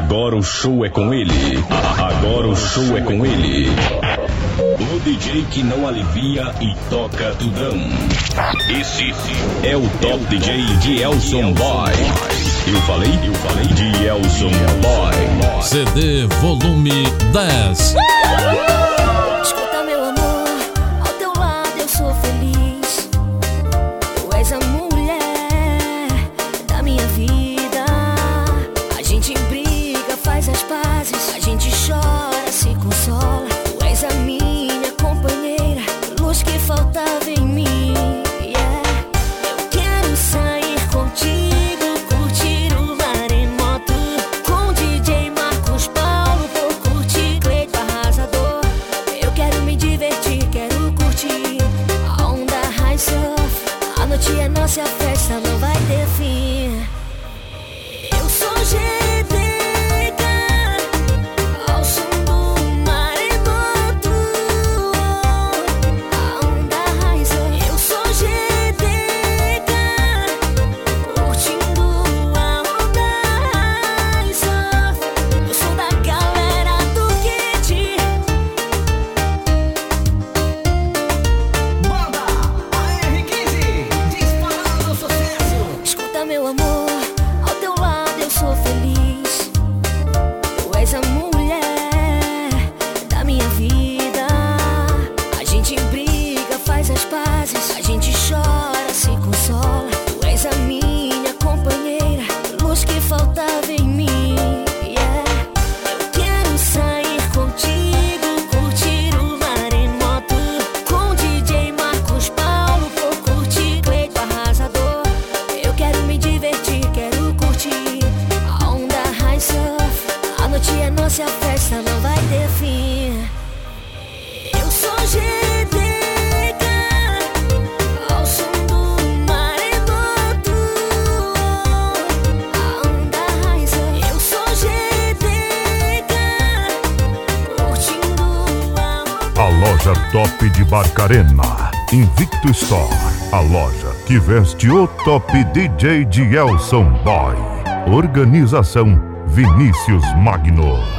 Agora o show é com ele. Agora o show é com ele. O DJ que não alivia e toca tudão. Esse é o top DJ de Elson Boy. Eu falei, eu falei de Elson Boy. CD volume 10. Invicto Store, a loja que veste o top DJ de Elson Boy. Organização Vinícius Magno.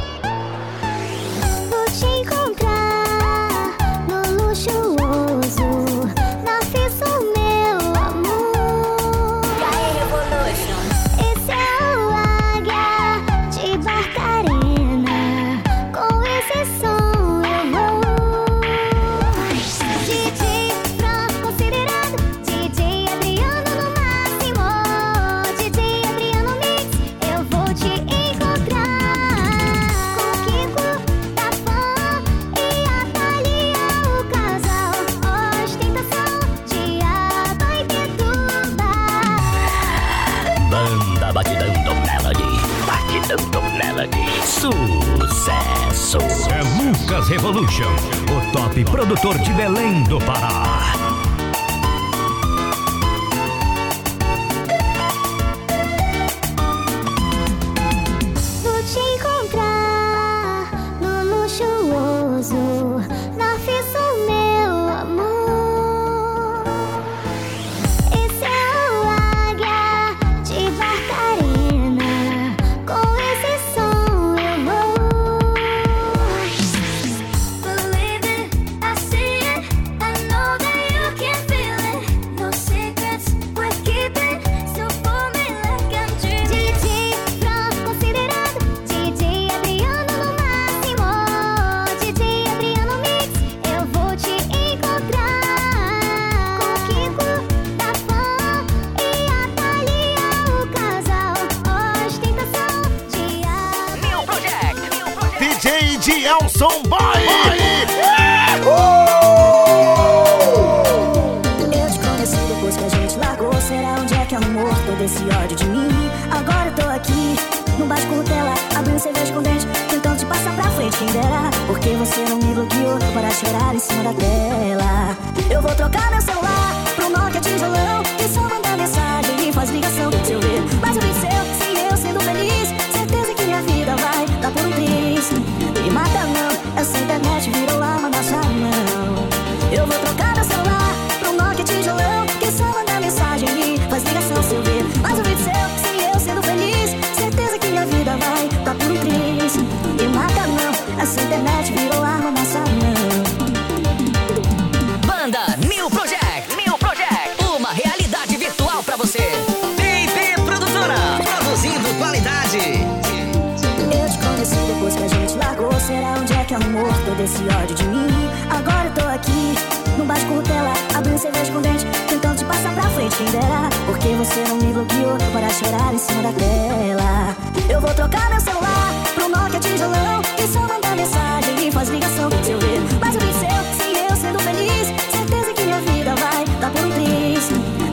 Que todo esse ódio de mim? Agora eu tô aqui, no bar de curtela, abrindo cerveja com dente, tentando te passar pra frente, quem dera. Porque você não me bloqueou para chorar em cima da tela. Eu vou trocar meu celular pro Nokia tijolão e só mandar mensagem e faz ligação se eu ver. Mas o vídeo seu, se eu sendo feliz, certeza que minha vida vai dar por um triz.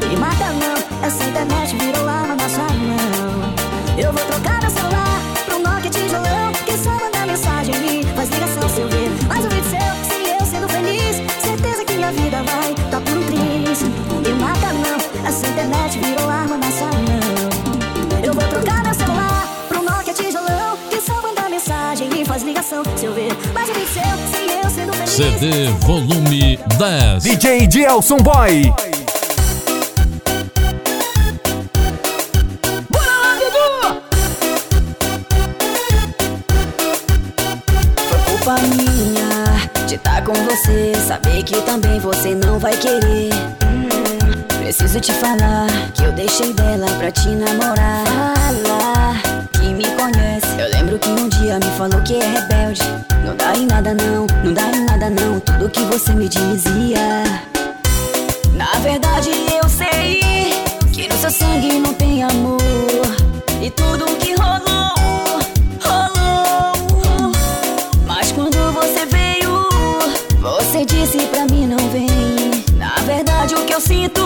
Me mata não, essa internet virou CD volume 10. DJ Gelson Boy. Foi culpa minha de estar com você. Saber que também você não vai querer. Hum, preciso te falar que eu deixei dela pra te namorar. Fala que me conhece. Eu lembro que um dia me falou que é rebelde. Não dá em nada não, não dá em nada não. Tudo que você me dizia. Na verdade eu sei que no seu sangue não tem amor. E tudo que rolou, rolou. Mas quando você veio, você disse pra mim não vem. Na verdade o que eu sinto,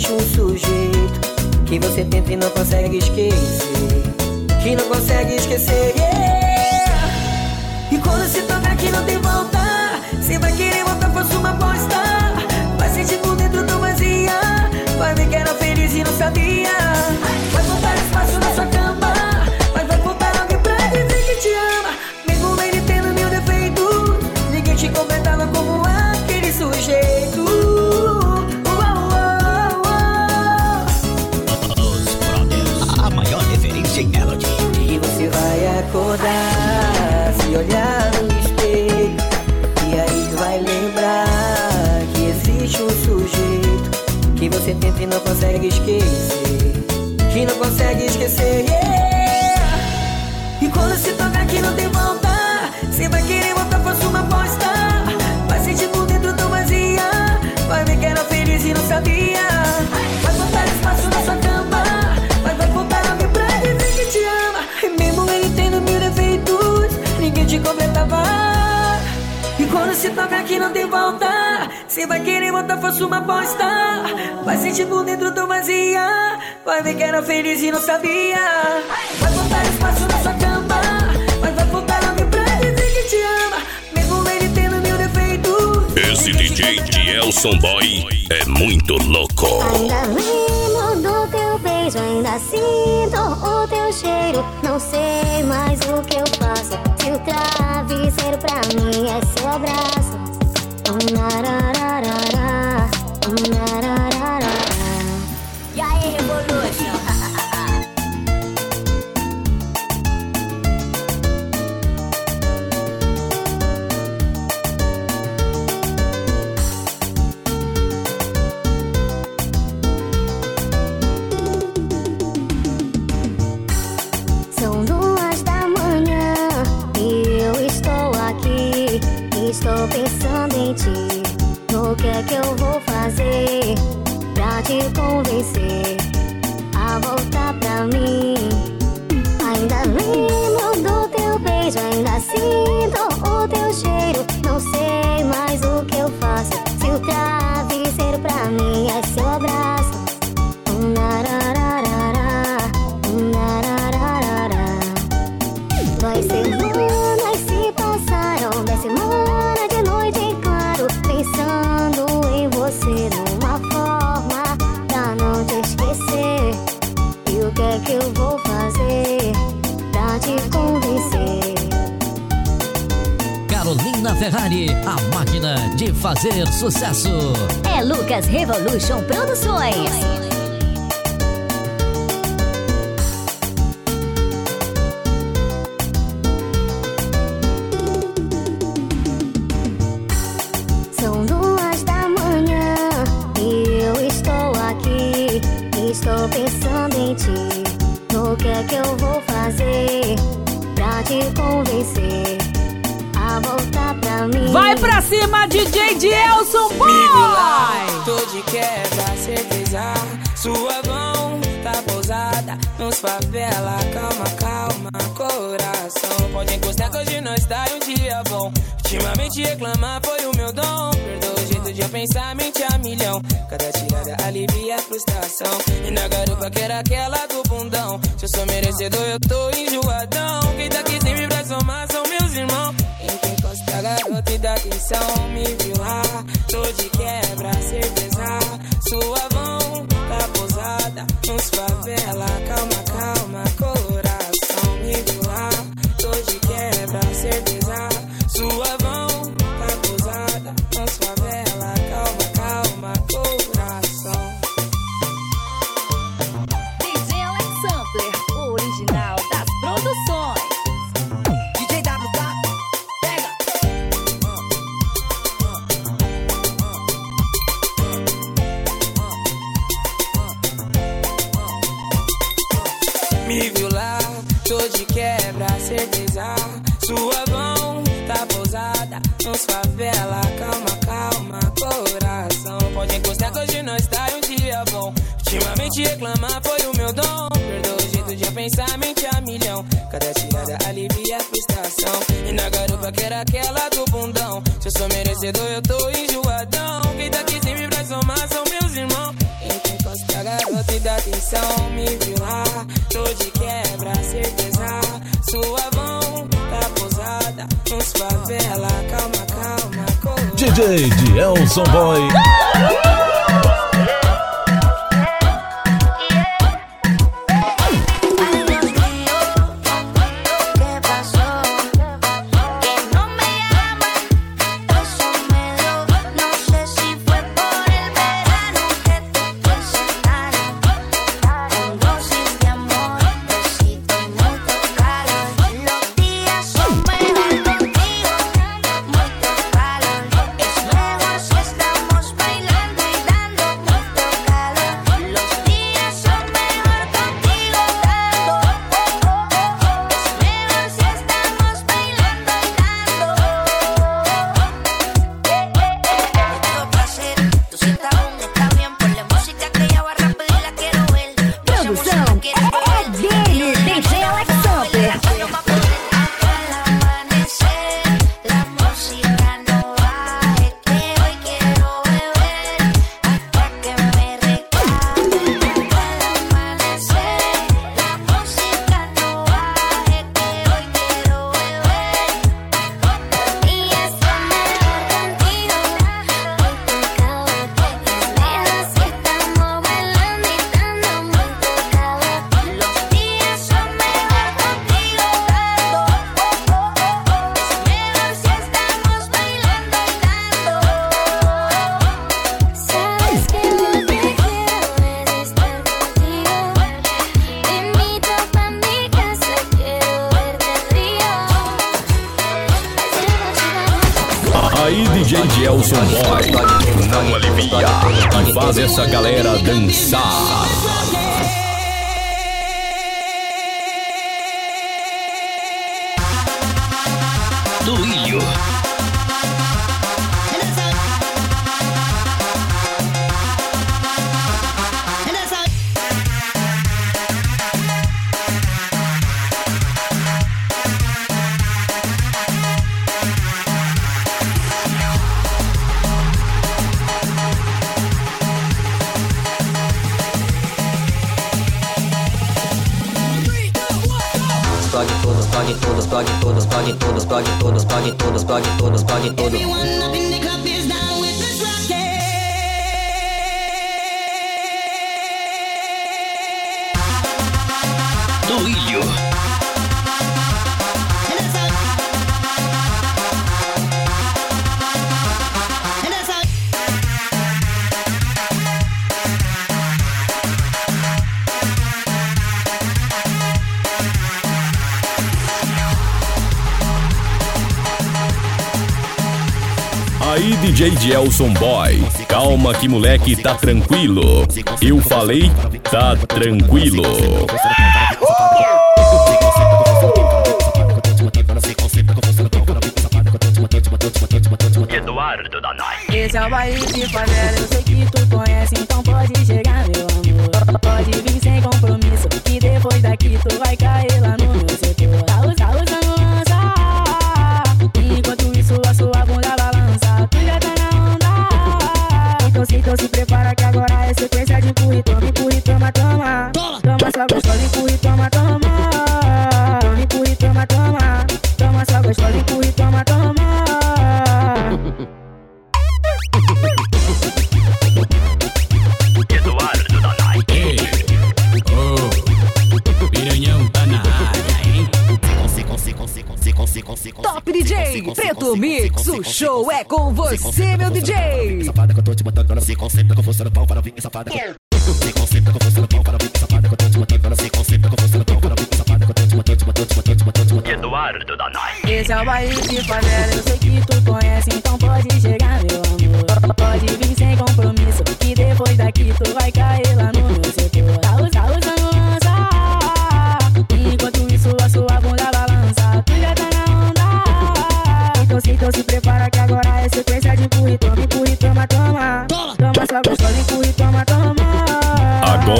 existe um sujeito Que você tenta e não consegue esquecer que não consegue esquecer. yeah. E quando se tocar que não tem volta, você vai querer voltar, faça uma aposta. Vai sentir por dentro tão vazia, vai ver que era feliz e não sabia. Você tenta e não consegue esquecer Que não consegue esquecer, yeah. E quando se tocar que não tem volta Você vai querer voltar, faça uma aposta. Vai sentir por dentro tão vazia Vai ver que era feliz e não sabia. Vai faltar espaço na sua cama Mas vai faltar alguém pra dizer que te ama. E mesmo ele tendo mil defeitos Ninguém te completava. E quando se tocar que não tem volta Você vai querer voltar, faça uma aposta Vai sentir por dentro tão vazia Vai ver que era feliz e não sabia Vai faltar espaço na sua cama Mas vai faltar alguém pra dizer que te ama Mesmo ele tendo mil defeitos Esse DJ de Elson Boy é muito louco. Ainda lembro do teu beijo, ainda sinto o teu cheiro. Não sei mais o que eu faço. Se o travesseiro pra mim é seu abraço. Um narararará, E aí, Revolution? Certeza. Sua mão tá pousada nos favela. Calma, calma, coração. Pode encostar que hoje nós tá um dia bom. Ultimamente reclamar foi o meu dom. Perdoa o jeito de pensar, mente a milhão. Cada tirada alivia a frustração. E na garupa que era aquela do bundão. Se eu sou merecedor, eu tô enjoadão. Quem tá aqui sempre pra somar são meus irmãos. Então encosta garota e dá atenção. Me viu lá, tô de quebra, certeza. Sua mão tá pousada nos favela. Calma, calma, coração. Me viu lá, tô de quebra, certeza. Sua certeza. Sua mão tá pousada nos favela. Calma, calma, coração. Pode encostar que hoje nós tá em um dia bom. Ultimamente reclamar foi o meu dom. Perdoa o jeito de pensar, mente a milhão. Cada tirada alivia a frustração. E na garupa que era aquela do bundão. Se eu sou merecedor, eu tô enjoadão. Quem tá aqui sempre pra somar são meus irmãos. Então encosta garota e dá atenção. Me viu lá, tô de quebra, certeza. Sua nos favela. Calma, calma. DJ de Elson Boy. Star. 多多 Gelson Boy. Calma que moleque tá tranquilo. Eu falei, tá tranquilo. Eduardo da Esse é o baile de panela com você, meu DJ. Safada que eu tô te botando, ela se concentra com você no pau para vir safada. Se concentra com você no pau para vir safada que eu tô te botando, ela se concentra com você no pau para vir safada que eu tô te botando, te botando, te botando, te botando. Eduardo da Esse é o baile de panela, eu sei que tu conhece.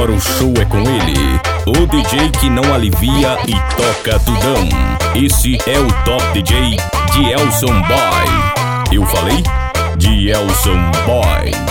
agora o show é com ele, o DJ que não alivia e toca tudão. Esse é o Top DJ de Elson Boy. Eu falei? De Elson Boy.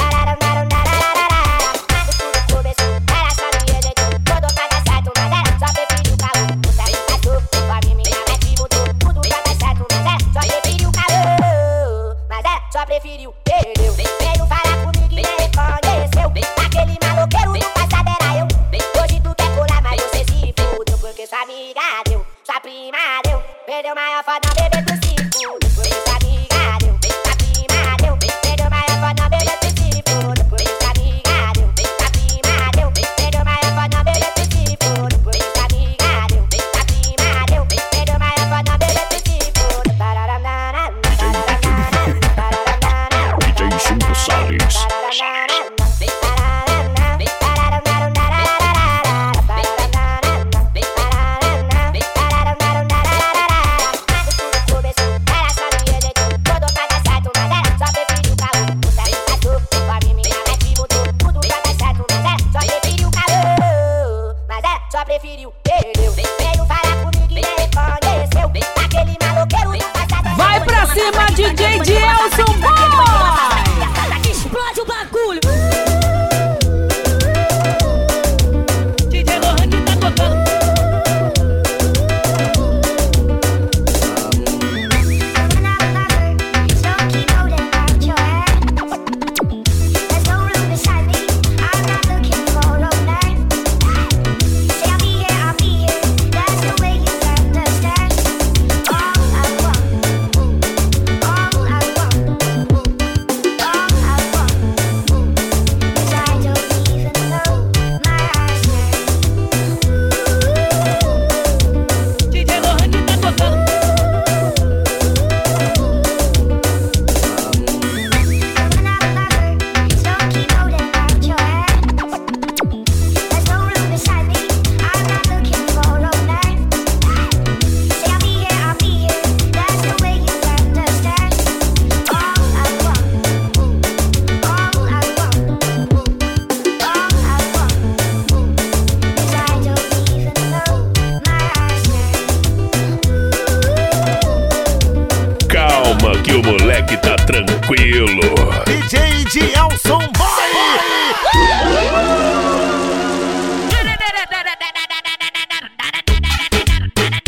Tranquilo. DJ de Elson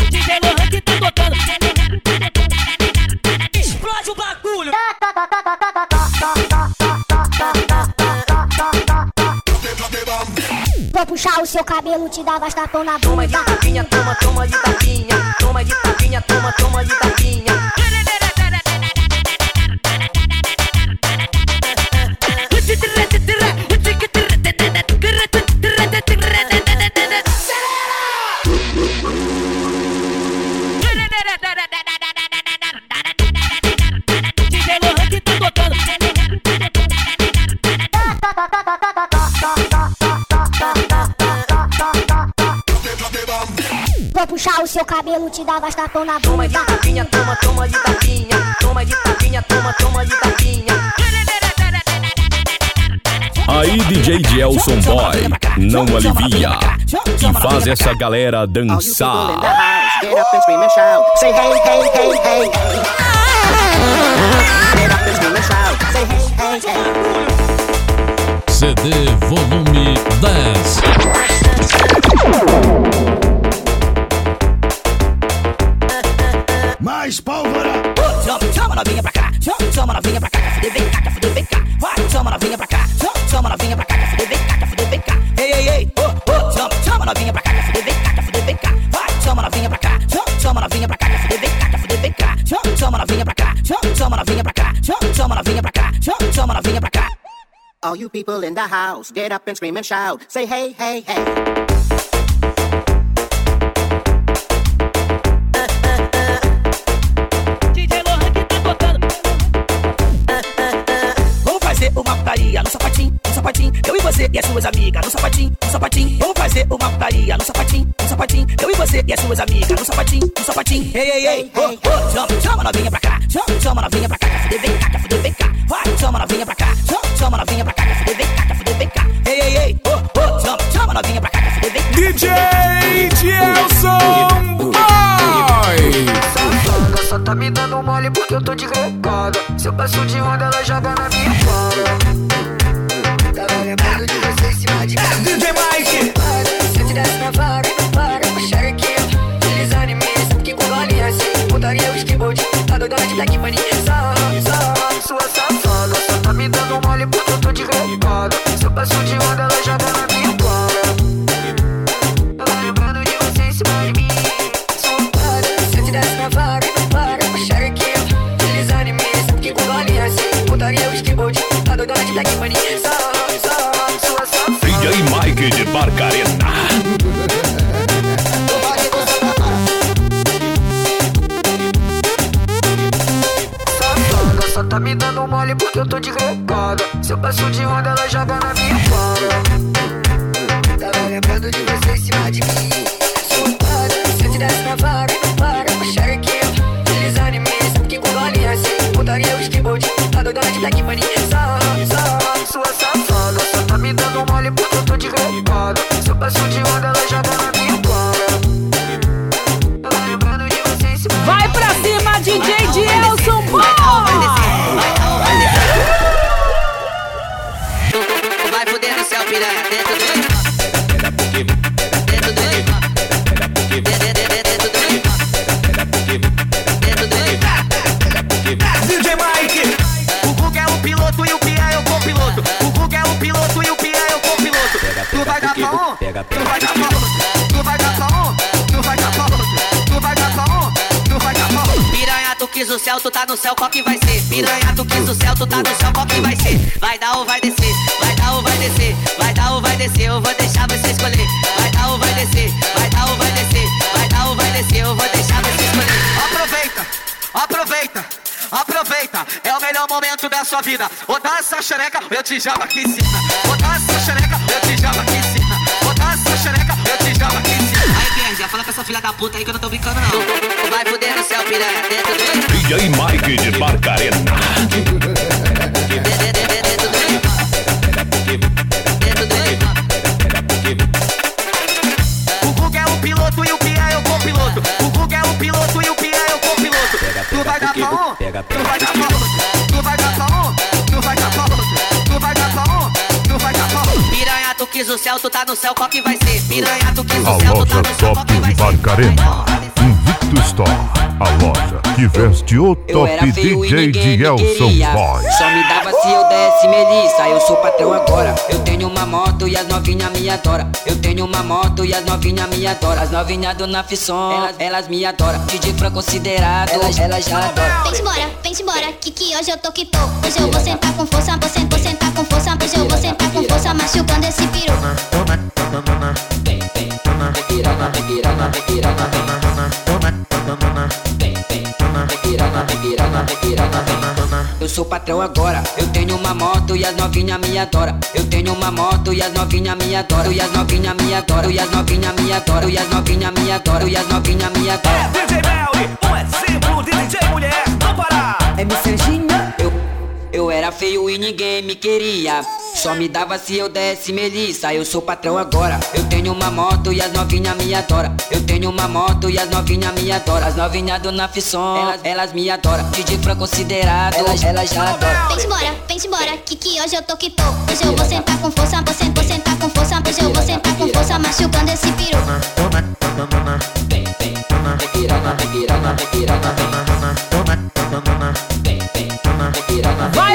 DJ Lohan que tá tocando. Explode o bagulho. Vou puxar o seu cabelo, te dar bastatão na Toma de bunda. tapinha, toma, toma de tapinha. te dava tapão na bunda. Toma de tapinha, toma, toma de tapinha. Toma de tapinha, toma, toma de tapinha. Aí DJ Gelson Boy não alivia e faz essa galera dançar. CD volume 10 novinha pra cá, quer fuder, vem cá, quer fuder, vem cá. Vai, chama novinha pra cá, chama, novinha pra cá, quer fuder, vem cá, quer fuder, vem cá. Chama, novinha pra cá, chama, novinha pra cá, chama, novinha pra cá, chama, novinha pra cá. All you people in the house, get up and scream and shout. Say hey, hey, hey. DJ Lohan que tá tocando. Vamos fazer uma putaria no sapatinho, no sapatinho. Eu e você e as suas amigas no sapatinho, no sapatinho. Vamos fazer uma putaria no sapatinho, no sapatinho. Eu e você e as suas amigas no sapatinho, no sapatinho. Ei, ei, ei, oh, oh, chama, chama novinha pra cá, chama, chama novinha pra cá, quer fuder, vem cá, quer fuder, vem cá. Vai, chama novinha pra cá, chama, chama novinha pra cá, quer fuder, vem cá, quer fuder, vem cá. Ei, ei, ei, oh, oh, chama, chama novinha pra cá, quer fuder, vem cá. DJ Gelson Boy. Safada, só tá me dando mole porque eu tô de grecada. Se eu passo de onda, ela joga na minha cara. Tá money. Sarra, sarra, sua safada. Só tá me dando mole porque eu tô de grecada. Se eu passo de onda, ela joga na minha cara. Tava lembrando de você em cima de mim. Se eu te desse na vara, não para, baixar aqui. Eles animes, que com galinha assim. Putaria o skateboard, tá doidona de black sarra, sua safada. DJ Mike de Barcarena. Passo de onda, ela joga na minha Ou dá essa xereca, eu te jogo aqui em cima. Essa xereca, eu te jogo aqui em cima. Essa xereca, eu te jogo aqui em cima. Aí, Benja, fala com essa filha da puta aí que eu não tô brincando, não. Vai fuder no céu, piranha, dentro do. DJ Mike de Barcarena. No céu, qual que vai ser? Piranha, tu quis A o céu, tu tá loja no céu, qual top que vai ser? Barcarena. Invicto Store. A loja que veste o Eu era top feio e DJ ninguém de me Elson queria. Boy. Só me dava se eu desse melissa. Eu sou patrão agora. Eu tenho uma moto e as novinha me adora. Eu tenho uma moto e as novinha me adora. As novinha do Nafisson, elas, elas me adoram. DJ Fran considerado, elas, elas já adoram. Vem embora, vem embora, que que hoje eu tô que tô. Hoje eu vou sentar com força, vou sentar, vou sentar com força. Hoje eu vou sentar com força, machucando esse piru. Eu sou patrão agora. Eu tenho uma moto e as novinha me adora. Eu tenho uma moto e as novinha me adora. E as novinha me adora. E as novinha me adora. E as novinha me adora. E as novinha me adora. DJ Melly, um exemplo de DJ mulher, não parar. É me Serginha. Eu, era feio e ninguém me queria. Só me dava se eu desse melissa. Eu sou patrão agora. Eu tenho uma moto e as novinha me adora. Eu tenho uma moto e as novinha me adora. As novinha do Nafisson, elas, elas me adoram. DJ Fran considerado, elas, elas já adoram. Vem embora, vem embora, que que hoje eu tô que tô. Hoje eu vou sentar com força, vou sentar, vou sentar com força. Hoje eu vou sentar com força, machucando esse piru. Vai pra cima,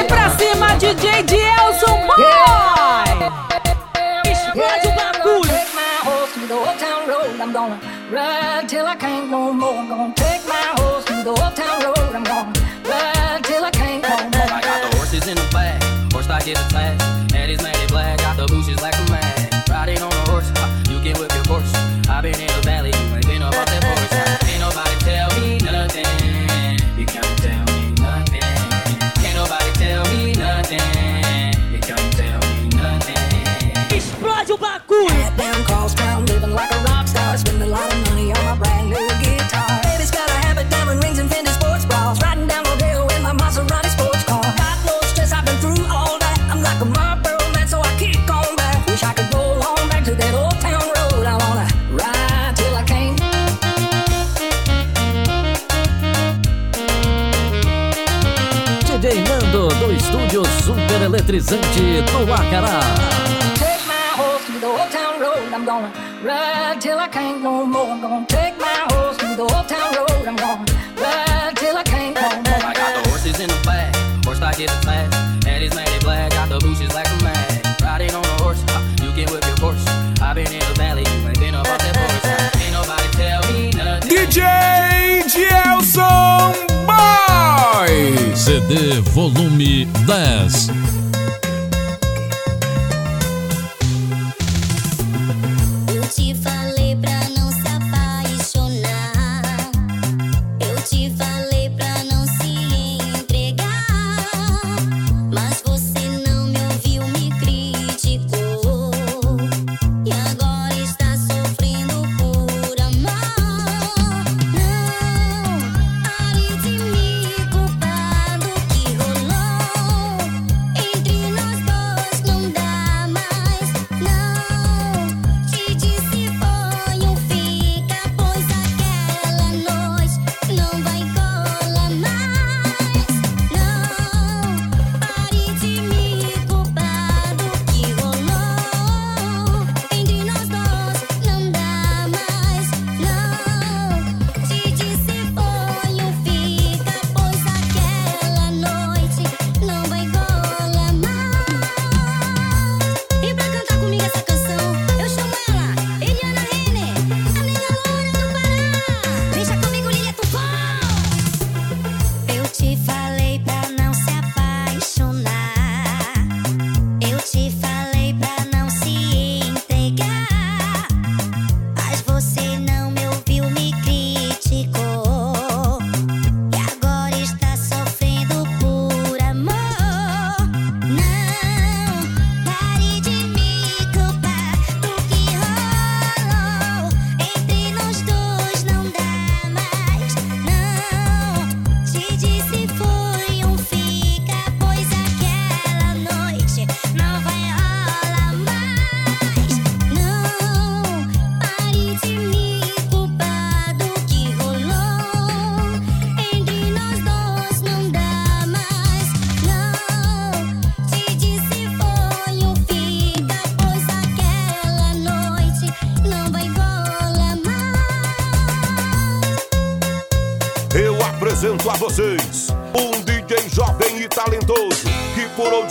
eletrizante do Acará. Take my horse to the old town road. I'm gonna ride till I can't no more. I'm gonna take my horse to the old town road. I'm gonna ride till I can't no more. I got the horses in the back, horse stock is attached. Head is matted black, got the bushes like a man. Riding on a horse, uh, you can whip your horse. I've been in the valley, you ain't been up off that horse. Uh, ain't nobody tell me nothing. DJ Dielson Boy. CD volume 10.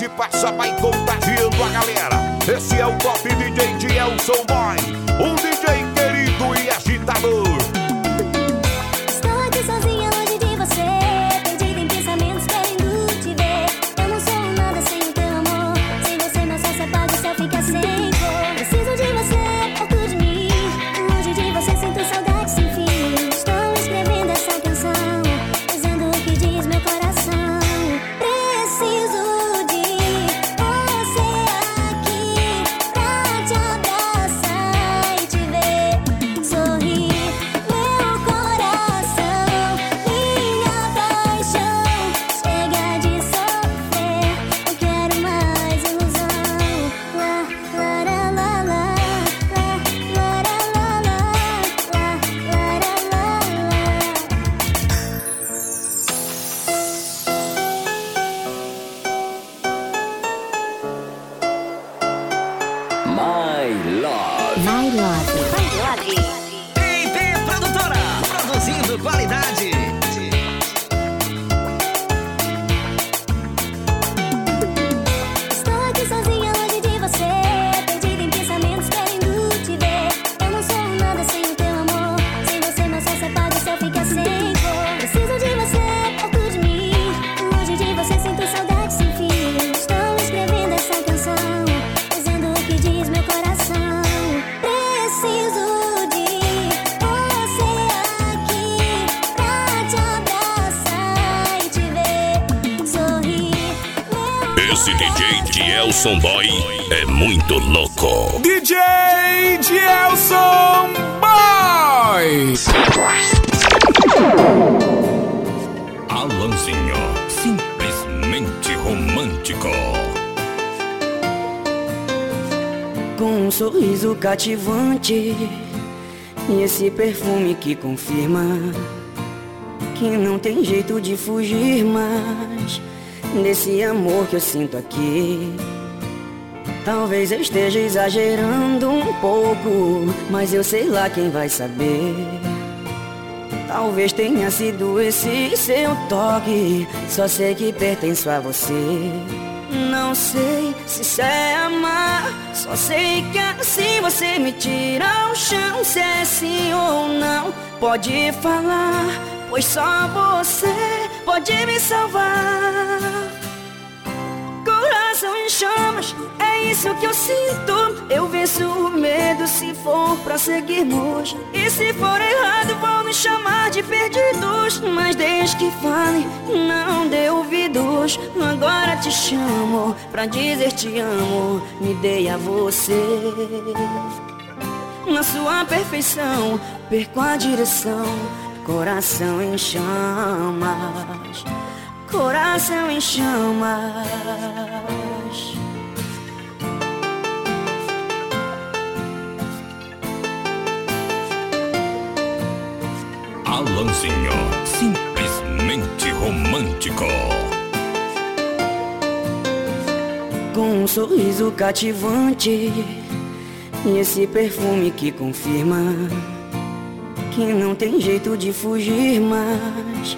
Que passa vai Alanzinho, simplesmente romântico. Com um sorriso cativante E esse perfume que confirma Que não tem jeito de fugir mais Desse amor que eu sinto aqui Talvez eu esteja exagerando um pouco Mas eu sei lá quem vai saber Talvez tenha sido esse seu toque. Só sei que pertenço a você. Não sei se isso é amar. Só sei que assim você me tira ao chão. Se é sim ou não Pode falar. Pois só você pode me salvar Coração em chamas, é isso que eu sinto. Eu venço o medo se for pra seguirmos. E se for errado, vão me chamar de perdidos. Mas desde que fale, não dê ouvidos. Agora te chamo pra dizer te amo. Me dei a você. Na sua perfeição, perco a direção. Coração em chamas. Coração em chamas. Alanzinho, simplesmente romântico. Com um sorriso cativante E esse perfume que confirma Que não tem jeito de fugir mais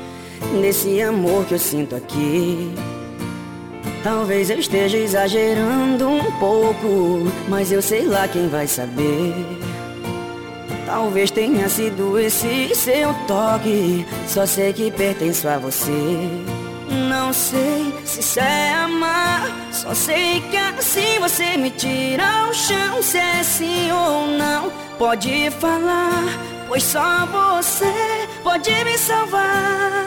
Desse amor que eu sinto aqui. Talvez eu esteja exagerando um pouco Mas eu sei lá quem vai saber. Talvez tenha sido esse seu toque Só sei que pertenço a você. Não sei se isso é amar Só sei que assim você me tira ao chão Se é sim ou não. Pode falar Pois só você pode me salvar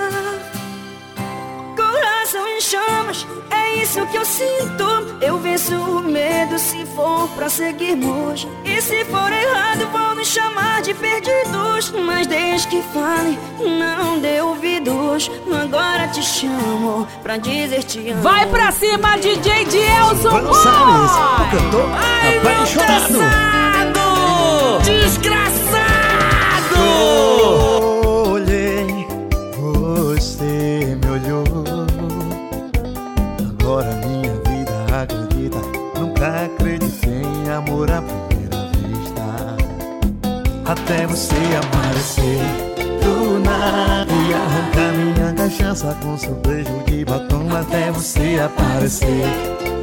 chamas, é isso que eu sinto. Eu venço o medo se for pra seguirmos. E se for errado, vão me chamar de perdidos. Mas desde que fale, não dê ouvidos. Agora te chamo pra dizer te amo. Vai pra cima, DJ de Elson Buenos Aires, porque eu tô Ai, apaixonado. Desgraçado! Nunca acreditei em amor à primeira vista. Até você aparecer do nada e arrancar minha cachaça com seu beijo de batom até você aparecer.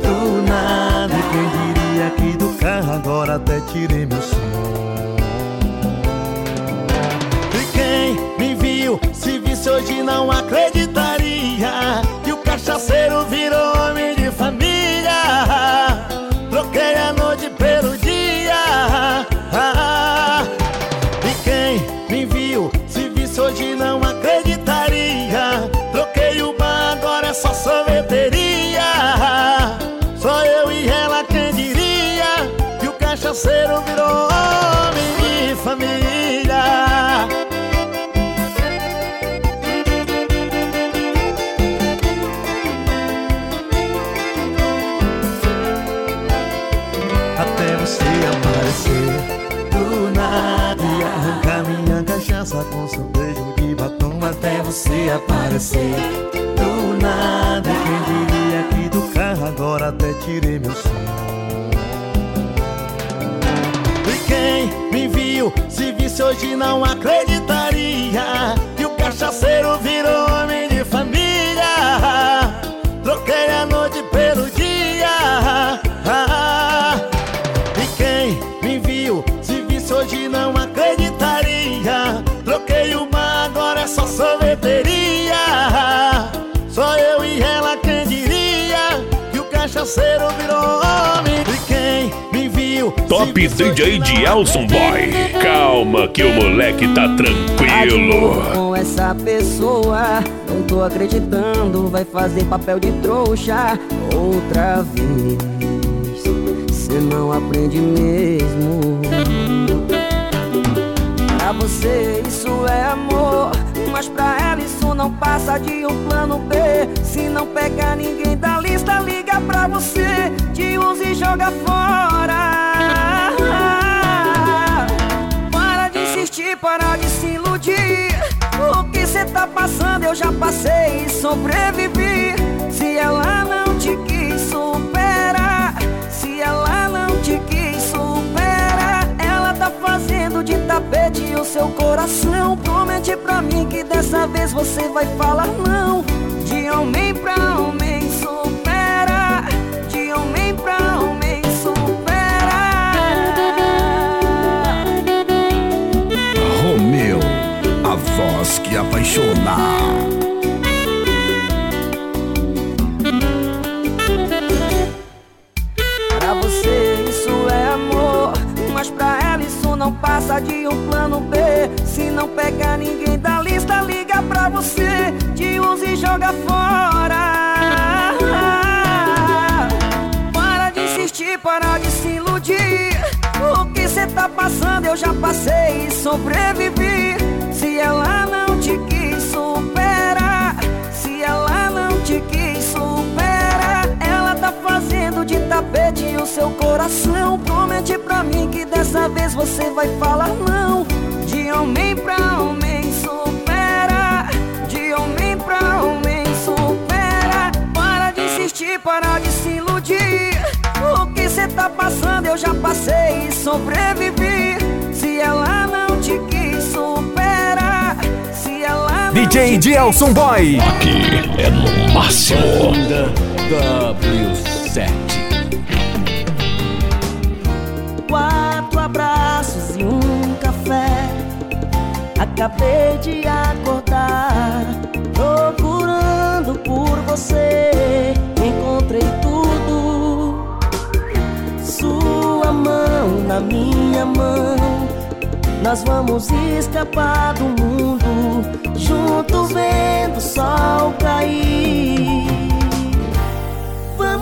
Do nada, e quem diria que do carro agora até tirei meu som. E quem me viu, se visse hoje não acreditaria virou homem de família. Até você aparecer do nada e arrancar minha cachaça com seu beijo de batom. Até você aparecer do nada. Quem diria que do carro agora até tirei meu som. Se visse hoje não acreditaria que o cachaceiro virou homem de família. Troquei a noite pelo dia. E quem me viu, se visse hoje não acreditaria. Troquei o bar, agora é só sorveteria. Só eu e ela quem diria que o cachaceiro virou homem. Top DJ de Elson Boy. Calma que o moleque tá tranquilo. com essa pessoa. Não tô acreditando, vai fazer papel de trouxa outra vez. Cê não aprende mesmo. Pra você isso é amor, não passa de um plano B. Se não pegar ninguém da lista, liga pra você, te usa e joga fora. Para de insistir, para de se iludir. O que cê tá passando eu já passei e sobrevivi. Se ela não tapete o seu coração. Promete pra mim que dessa vez você vai falar não. De homem pra homem supera, de homem pra homem supera. Romeu, a voz que apaixona. Passa de um plano B. Se não pegar ninguém da lista, liga pra você, te usa e joga fora. Para de insistir, para de se iludir. O que cê tá passando eu já passei e sobrevivi. Se ela não fazendo de tapete o seu coração. Promete pra mim que dessa vez você vai falar não. De homem pra homem supera, de homem pra homem supera. Para de insistir, para de se iludir. O que cê tá passando eu já passei e sobrevivi. Se ela não te quis superar, se ela não DJ de Elson Boy. Aqui é no máximo. W7 Quatro abraços e um café. Acabei de acordar, procurando por você. Encontrei tudo, sua mão na minha mão. Nós vamos escapar do mundo, junto vendo o sol cair.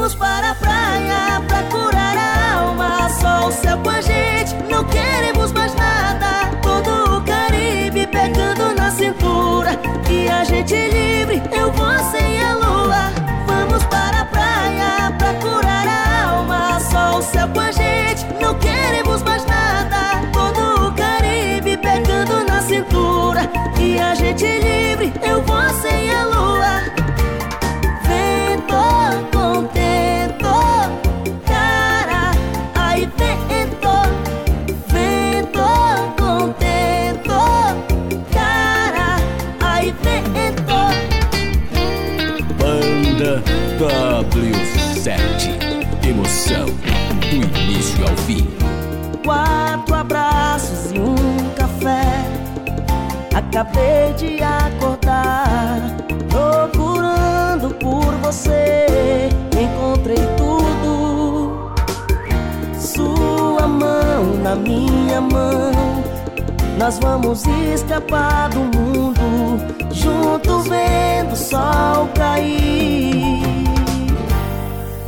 Vamos para a praia pra curar a alma. Só o céu com a gente, não queremos mais nada. Todo o Caribe pegando na cintura. E a gente livre, eu, você e a lua. Vamos para a praia pra curar a alma. Só o céu com a gente, não queremos mais nada. Todo o Caribe pegando na cintura. E a gente livre, Emoção, do início ao fim. Quatro abraços e um café. Acabei de acordar, procurando por você. Encontrei tudo, sua mão na minha mão. Nós vamos escapar do mundo, junto vendo o sol cair.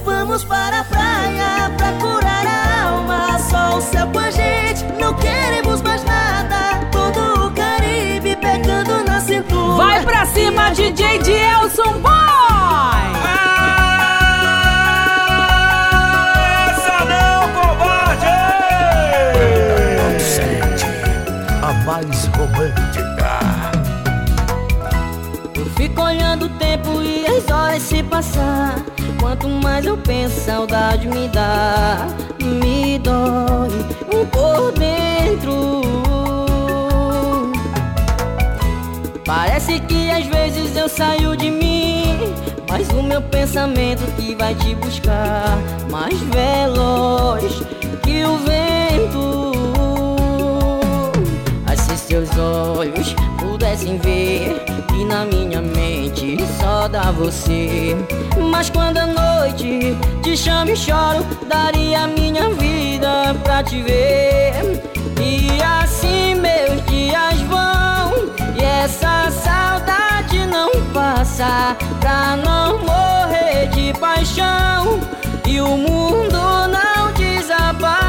Vamos para a pra curar a alma. Só o céu com a gente, não queremos mais nada. Todo o Caribe pegando na cintura. Vai pra cima, DJ Dielson Boy! Essa não, covarde! A mais romântica. Eu fico olhando o tempo e as horas se passar. Quanto mais eu penso, saudade me dá. Me dói um por dentro. Parece que às vezes eu saio de mim. Mas o meu pensamento que vai te buscar. Mais veloz que o vento. Se seus olhos pudessem ver que na minha mente só dá você. Mas quando a noite te chamo e choro, daria minha vida pra te ver. E assim meus dias vão, e essa saudade não passa. Pra não morrer de paixão, e o mundo não desabar.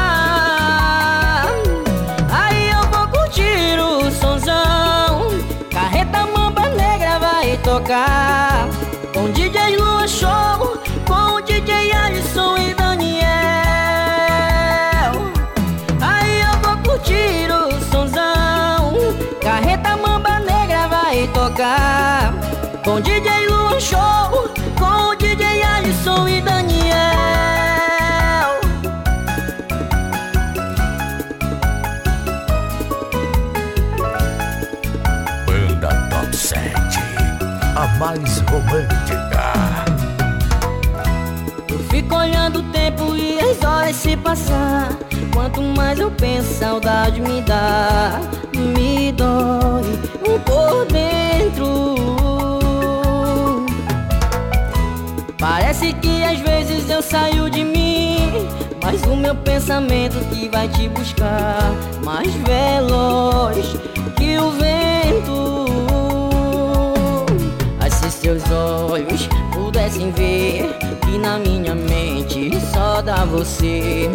Mais romântica. Eu fico olhando o tempo e as horas se passar. Quanto mais eu penso, saudade me dá. Me dói um por dentro. Parece que às vezes eu saio de mim. Mas o meu pensamento que vai te buscar. Mais veloz que o vento. Seus olhos pudessem ver que na minha mente só dá você.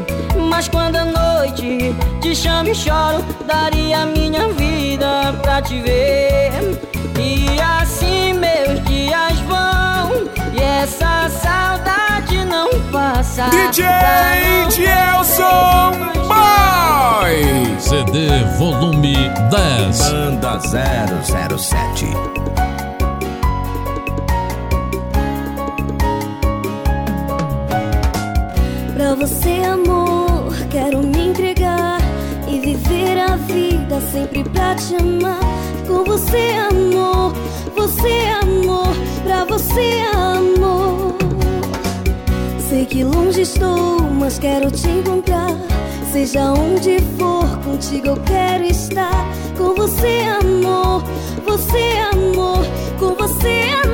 Mas quando a noite te chamo e choro, daria minha vida pra te ver. E assim meus dias vão, e essa saudade não passa. DJ Dielson Boy! CD volume 10. Banda 007. Você, amor, quero me entregar e viver a vida sempre pra te amar. Com você, amor, você, amor, pra você, amor. Sei que longe estou, mas quero te encontrar. Seja onde for, contigo eu quero estar. Com você, amor, você, amor, com você, amor.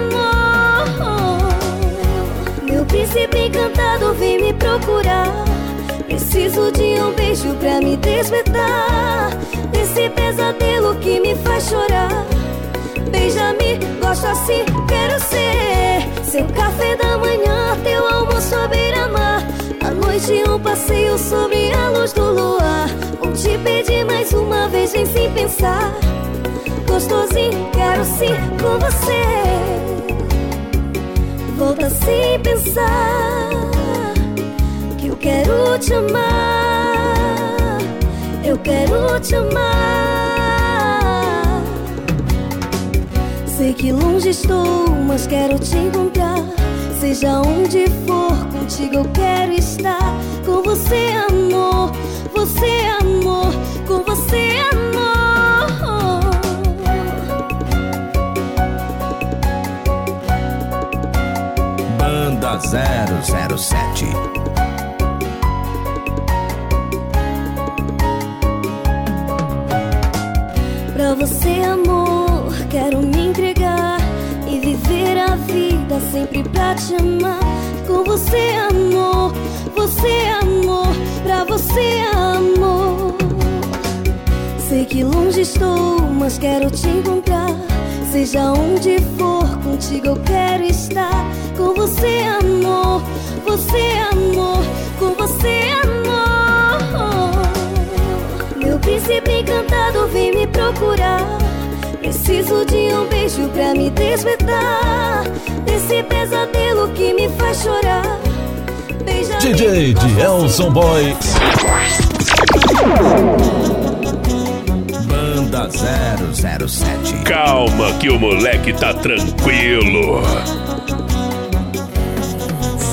Príncipe encantado vem me procurar. Preciso de um beijo pra me despertar Desse pesadelo que me faz chorar. Beija-me, gosto assim, quero ser Seu café da manhã, teu almoço à beira-mar. À noite um passeio sob a luz do luar. Vou te pedir mais uma vez, vem sem pensar. Gostosinho, quero sim com você Volta sem pensar que eu quero te amar, eu quero te amar. Sei que longe estou, mas quero te encontrar. Seja onde for, contigo eu quero estar. Com você, amor, você, amor, com você, 007. Pra você, amor, quero me entregar e viver a vida sempre pra te amar. Com você, amor, você, amor, pra você, amor. Sei que longe estou, mas quero te encontrar. Seja onde for, contigo eu quero estar. Com você, amor. Você, amor. Com você, amor. Meu príncipe encantado vem me procurar. Preciso de um beijo pra me despertar Desse pesadelo que me faz chorar Beija DJ de Elson Boy. Banda 007. Calma que o moleque tá tranquilo.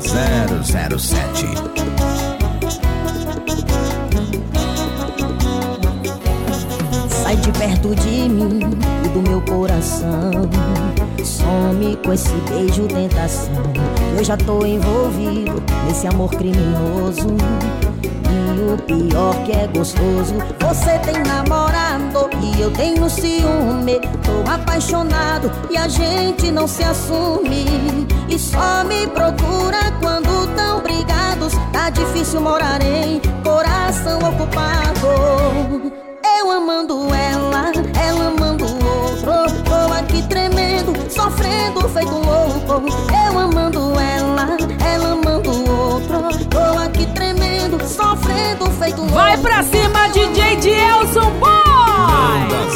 007. Sai de perto de mim e do meu coração. Some com esse beijo tentação. Eu já tô envolvido nesse amor criminoso. O pior que é gostoso. Você tem namorado e eu tenho ciúme. Tô apaixonado e a gente não se assume. E só me procura quando tão brigados. Tá difícil morar em coração ocupado. Eu amando ela, ela amando outro. Tô aqui tremendo, sofrendo, feito DJ de Elson Boy! Banda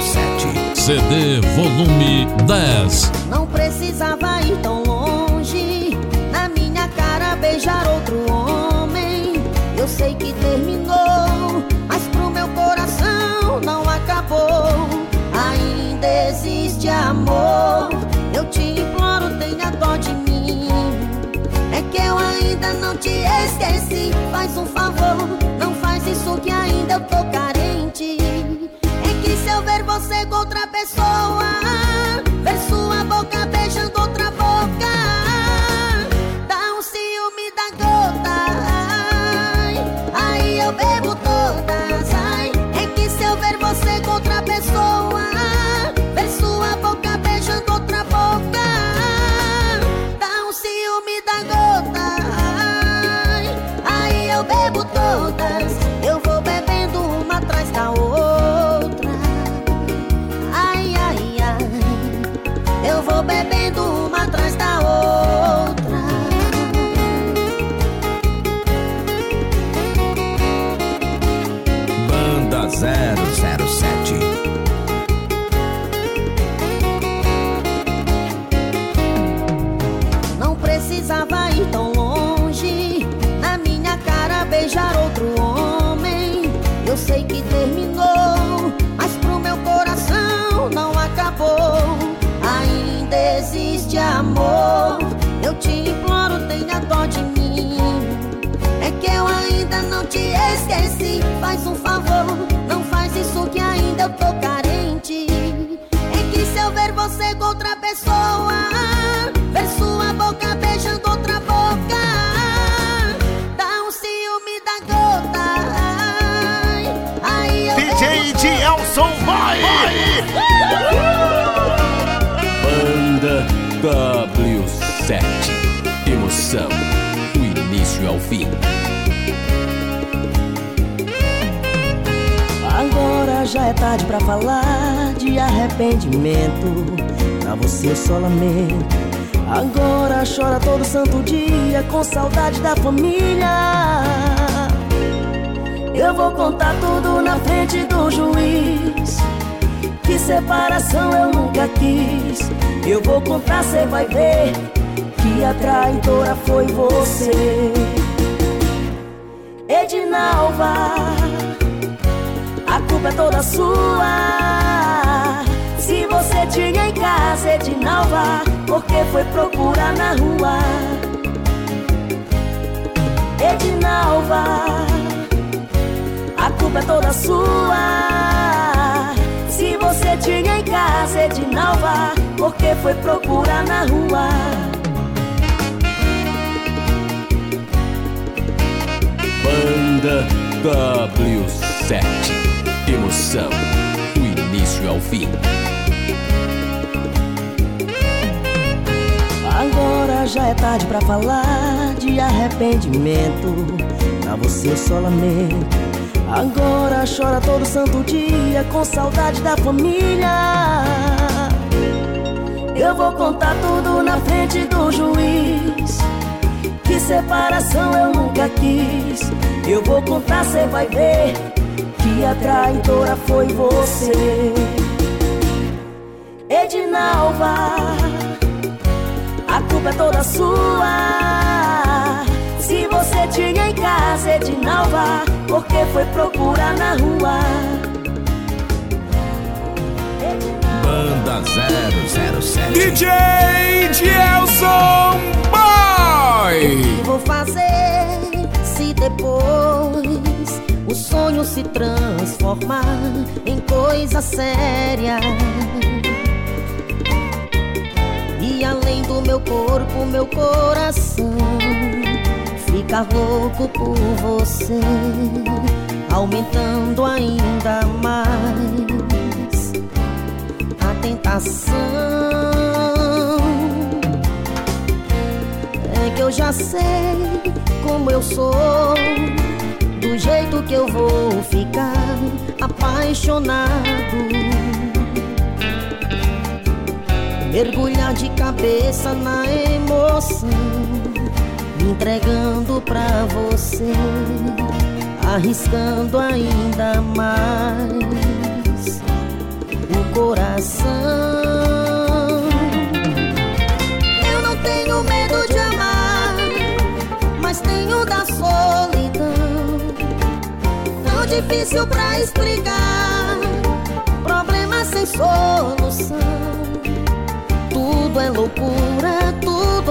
007. CD volume 10. Não precisava ir tão longe. Na minha cara beijar outro homem. Eu sei que terminou Mas pro meu coração não acabou. Ainda existe amor. Eu te imploro, tenha dó de mim. É que eu ainda não te esqueci. Faz um favor, que ainda eu tô carente. É que se eu ver você com outra pessoa DJ de Elson Boy. Banda W7. Emoção do início ao fim. Agora Agora já é tarde pra falar de arrependimento. Pra você eu só lamento. Agora chora todo santo dia com saudade da família. Eu vou contar tudo na frente do juiz. Que separação eu nunca quis. Eu vou contar, cê vai ver que a traidora foi você. Edinalva, a culpa é toda sua. Se você tinha em casa, Edinalva, porque foi procurar na rua. Edinalva, culpa é toda sua. Se você tinha em casa, Edinalva, porque foi procurar na rua. Banda W7. Emoção do início ao fim. Agora já é tarde pra falar de arrependimento. Pra você eu só lamento. Agora chora todo santo dia com saudade da família. Eu vou contar tudo na frente do juiz. Que separação eu nunca quis. Eu vou contar, cê vai ver que a traidora foi você. Edinalva, a culpa é toda sua. Se você tinha em casa, Edinalva, porque foi procurar na rua. Banda 007 DJ Gelson Boy! O que vou fazer se depois o sonho se transformar em coisa séria? E além do meu corpo, meu coração fica louco por você, aumentando ainda mais a tentação. É que eu já sei como eu sou, do jeito que eu vou ficar apaixonado. Mergulhar de cabeça na emoção, entregando pra você, arriscando ainda mais o coração. Eu não tenho medo de amar, mas tenho da solidão. Tão difícil pra explicar, problema sem solução. Tudo é loucura,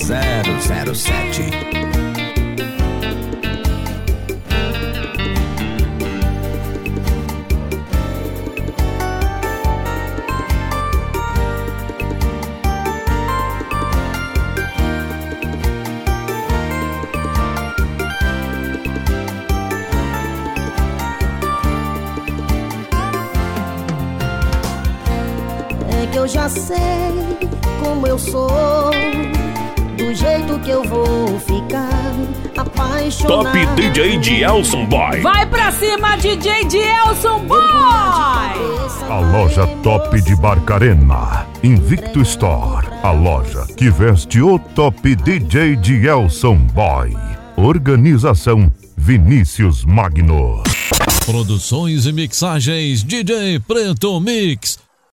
007 Top DJ de Elson Boy. Vai pra cima, DJ de Elson Boy! A loja top de Barcarena. Invicto Store. A loja que veste o top DJ de Elson Boy. Organização Vinícius Magno. Produções e mixagens DJ Preto Mix.